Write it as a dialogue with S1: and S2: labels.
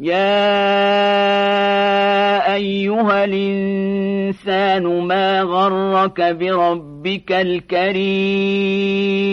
S1: يا أيها الإنسان ما غرك بربك الكريم